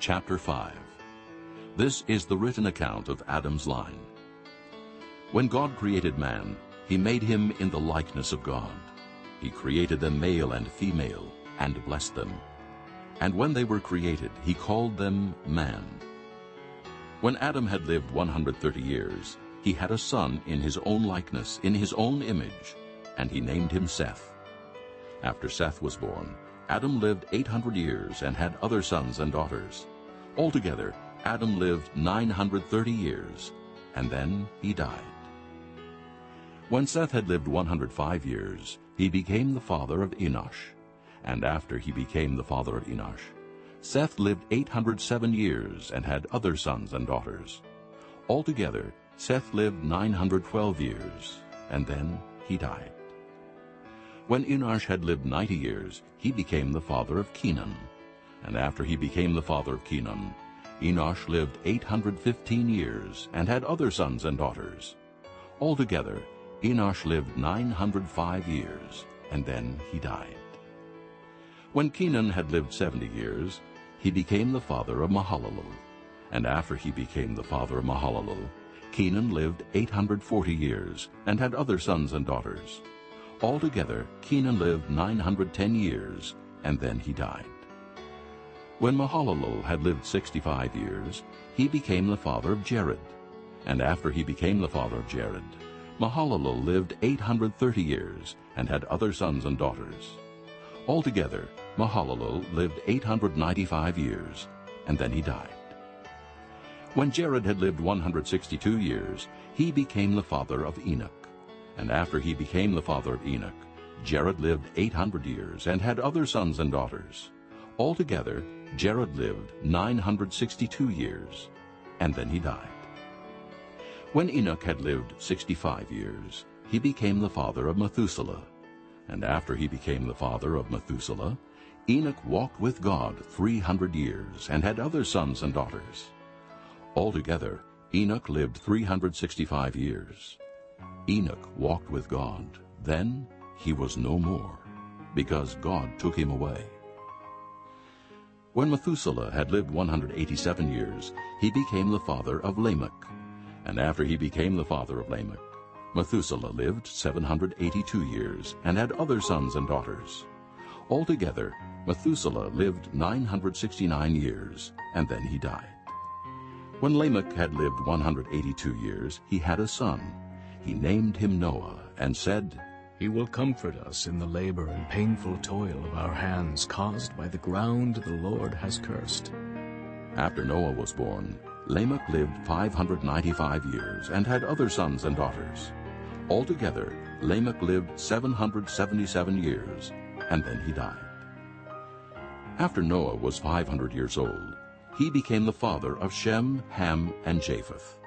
Chapter 5 This is the written account of Adam's line. When God created man, he made him in the likeness of God. He created them male and female, and blessed them. And when they were created, he called them man. When Adam had lived 130 years, he had a son in his own likeness, in his own image, and he named him Seth. After Seth was born, Adam lived 800 years and had other sons and daughters. Altogether, Adam lived 930 years, and then he died. When Seth had lived 105 years, he became the father of Enosh. And after he became the father of Enosh, Seth lived 807 years and had other sons and daughters. Altogether, Seth lived 912 years, and then he died. When Enosh had lived 90 years, he became the father of Kenan. And after he became the father of Kenan, Enosh lived 815 years and had other sons and daughters. Altogether, Enosh lived 905 years, and then he died. When Kenan had lived 70 years, he became the father of Mahalalel. And after he became the father of Mahalalel, Kenan lived 840 years and had other sons and daughters. Altogether, Kenan lived 910 years, and then he died. When Mahalalel had lived 65 years, he became the father of Jared. And after he became the father of Jared, Mahalalel lived 830 years and had other sons and daughters. Altogether, Mahalalel lived 895 years, and then he died. When Jared had lived 162 years, he became the father of Enoch. And after he became the father of Enoch, Jared lived 800 years and had other sons and daughters. Altogether, Jared lived 962 years, and then he died. When Enoch had lived 65 years, he became the father of Methuselah. And after he became the father of Methuselah, Enoch walked with God 300 years and had other sons and daughters. Altogether, Enoch lived 365 years. Enoch walked with God. Then he was no more, because God took him away. When Methuselah had lived 187 years, he became the father of Lamech. And after he became the father of Lamech, Methuselah lived 782 years and had other sons and daughters. Altogether, Methuselah lived 969 years, and then he died. When Lamech had lived 182 years, he had a son. He named him Noah, and said, He will comfort us in the labor and painful toil of our hands caused by the ground the Lord has cursed. After Noah was born, Lamech lived 595 years and had other sons and daughters. Altogether, Lamech lived 777 years, and then he died. After Noah was 500 years old, he became the father of Shem, Ham, and Japheth.